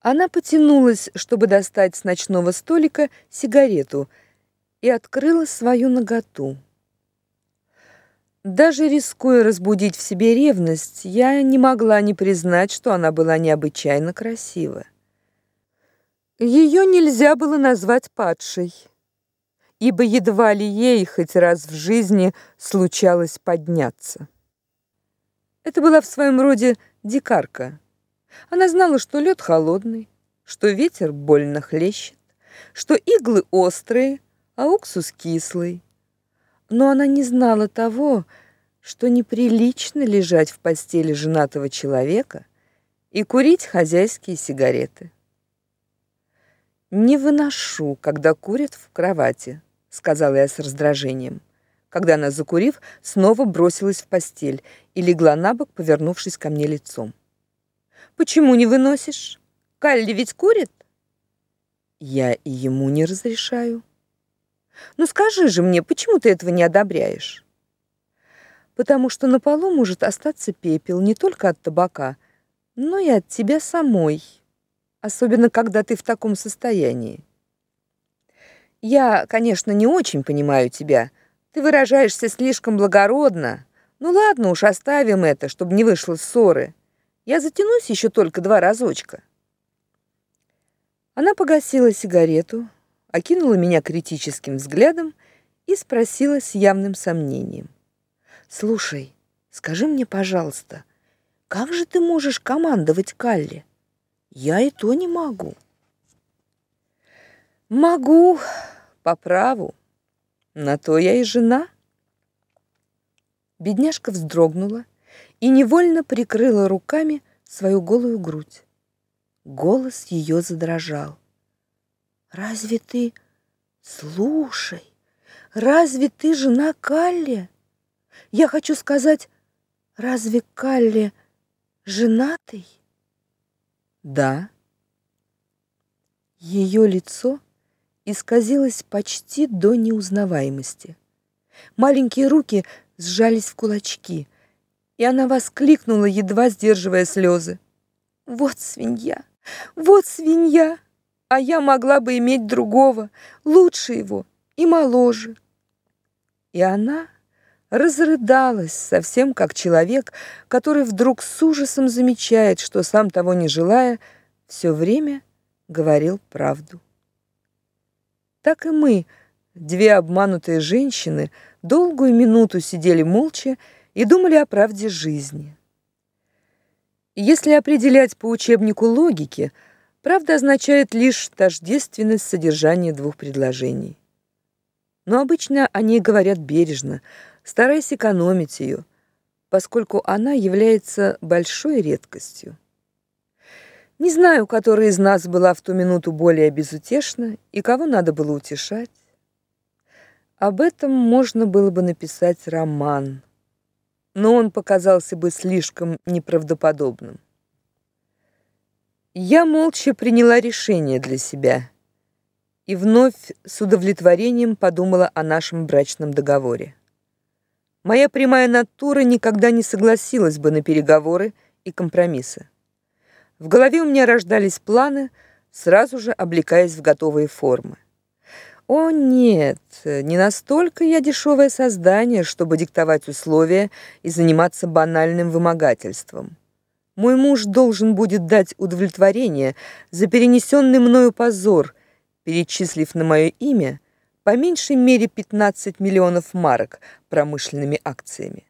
Она потянулась, чтобы достать с ночного столика сигарету, и открыла свою наготу. Даже рискуя разбудить в себе ревность, я не могла не признать, что она была необычайно красива. Ее нельзя было назвать падшей, ибо едва ли ей хоть раз в жизни случалось подняться. Это была в своем роде дикарка. Она знала, что лед холодный, что ветер больно хлещет, что иглы острые, а уксус кислый. Но она не знала того, что неприлично лежать в постели женатого человека и курить хозяйские сигареты. Не выношу, когда курят в кровати, сказала я с раздражением. Когда она, закурив, снова бросилась в постель и легла на бок, повернувшись ко мне лицом. Почему не выносишь? Калли ведь курит. Я и ему не разрешаю. Ну скажи же мне, почему ты этого не одобряешь? Потому что на полу может остаться пепел не только от табака, но и от тебя самой, особенно когда ты в таком состоянии. Я, конечно, не очень понимаю тебя. Ты выражаешься слишком благородно. Ну ладно уж, оставим это, чтобы не вышло ссоры. Я затянусь еще только два разочка. Она погасила сигарету, окинула меня критическим взглядом и спросила с явным сомнением: "Слушай, скажи мне, пожалуйста, как же ты можешь командовать Калли? Я и то не могу". "Могу, по праву. На то я и жена". Бедняжка вздрогнула и невольно прикрыла руками свою голую грудь. Голос ее задрожал. Разве ты слушай? Разве ты жена Калли? Я хочу сказать, разве Калли женатый? Да. Ее лицо исказилось почти до неузнаваемости. Маленькие руки сжались в кулачки и она воскликнула, едва сдерживая слезы. Вот свинья. Вот свинья. А я могла бы иметь другого, лучше его и моложе. И она разрыдалась, совсем как человек, который вдруг с ужасом замечает, что сам того не желая, все время говорил правду. Так и мы, две обманутые женщины, долгую минуту сидели молча и думали о правде жизни. Если определять по учебнику логики, правда означает лишь тождественность содержания двух предложений. Но обычно они говорят бережно, стараясь экономить ее, поскольку она является большой редкостью. Не знаю, которая из нас была в ту минуту более безутешна и кого надо было утешать. Об этом можно было бы написать роман но он показался бы слишком неправдоподобным. Я молча приняла решение для себя и вновь с удовлетворением подумала о нашем брачном договоре. Моя прямая натура никогда не согласилась бы на переговоры и компромиссы. В голове у меня рождались планы, сразу же облекаясь в готовые формы. О нет, не настолько я дешевое создание, чтобы диктовать условия и заниматься банальным вымогательством. Мой муж должен будет дать удовлетворение за перенесенный мною позор, перечислив на мое имя по меньшей мере 15 миллионов марок промышленными акциями.